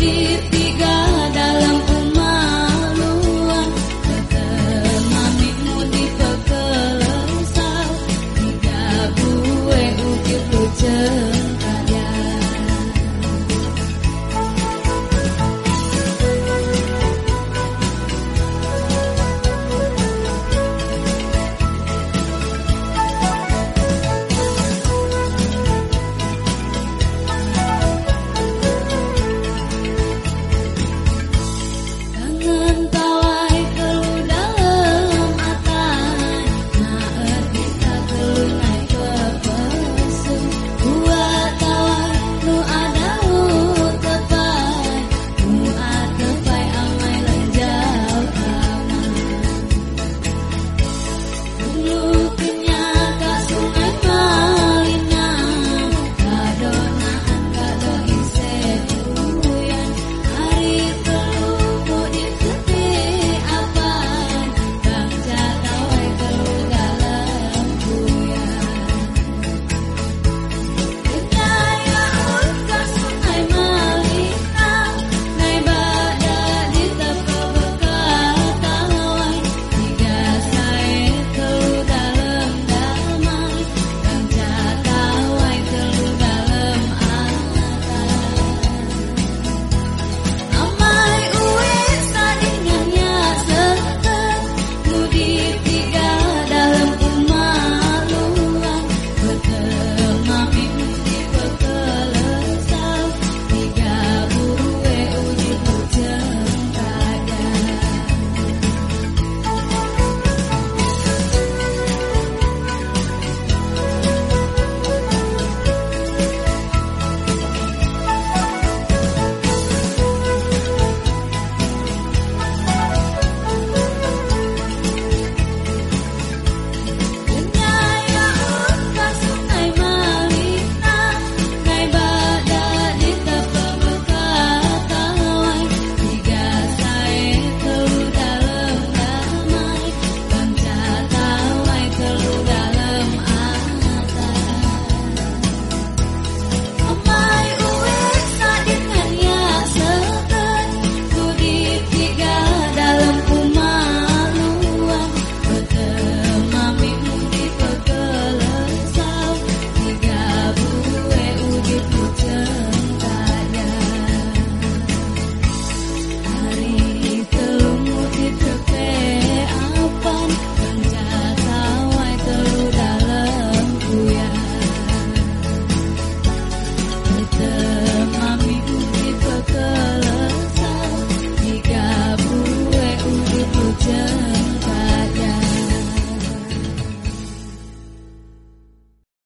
bir